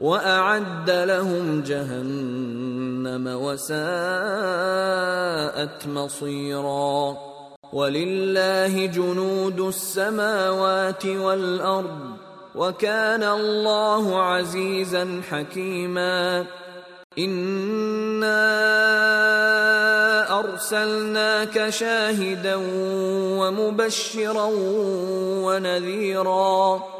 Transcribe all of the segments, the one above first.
وأعد لهم جهنم وساءت مصيرا. ولله جنود السماوات والأرض وكان الله عزيزا حكيما. إنا أرسلناك شاهدا ومبشرا ونذيرا.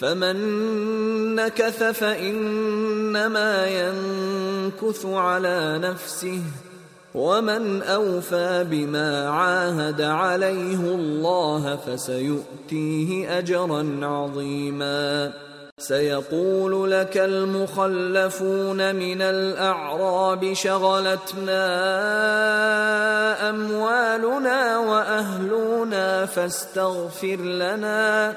فمن نكث فانما ينكث على نفسه ومن اوفى بما عاهد عليه الله فسيؤتيه اجرا عظيما سيقول لك المخلفون من الاعراب شغلتنا اموالنا واهلنا فاستغفر لنا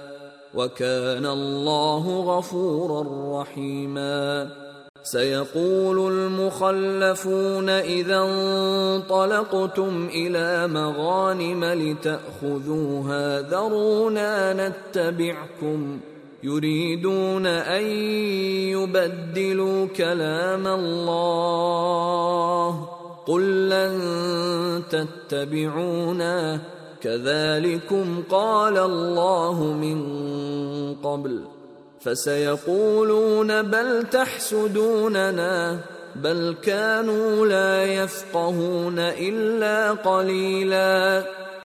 وكان الله غفورا رحيما. سيقول المخلفون إذا انطلقتم إلى مغانم لتأخذوها ذرونا نتبعكم. يريدون أن يبدلوا كلام الله. قل لن تتبعونا. كذلكم قال الله من قبل فسيقولون بل تحسدوننا بل كانوا لا يفقهون إلا قليلا.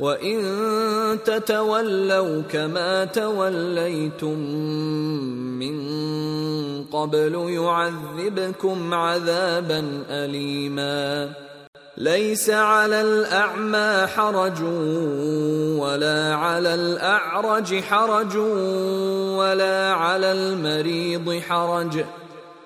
وان تتولوا كما توليتم من قبل يعذبكم عذابا اليما ليس على الاعمى حرج ولا على الاعرج حرج ولا على المريض حرج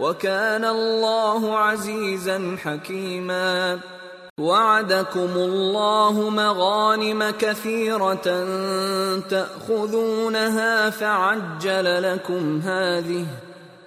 وكان الله عزيزا حكيما. وعدكم الله مغانم كثيرة تأخذونها فعجل لكم هذه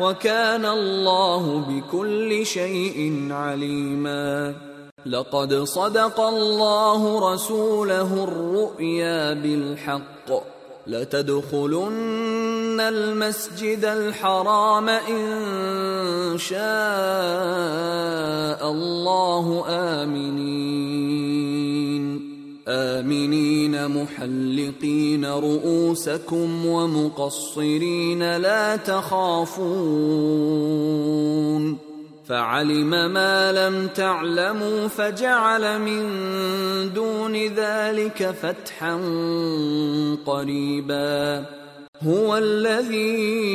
وكان الله بكل شيء عليما. لقد صدق الله رسوله الرؤيا بالحق. لتدخلن المسجد الحرام إن شاء الله آمنين. امنين محلقين رؤوسكم ومقصرين لا تخافون فعلم ما لم تعلموا فجعل من دون ذلك فتحا قريبا هو الذي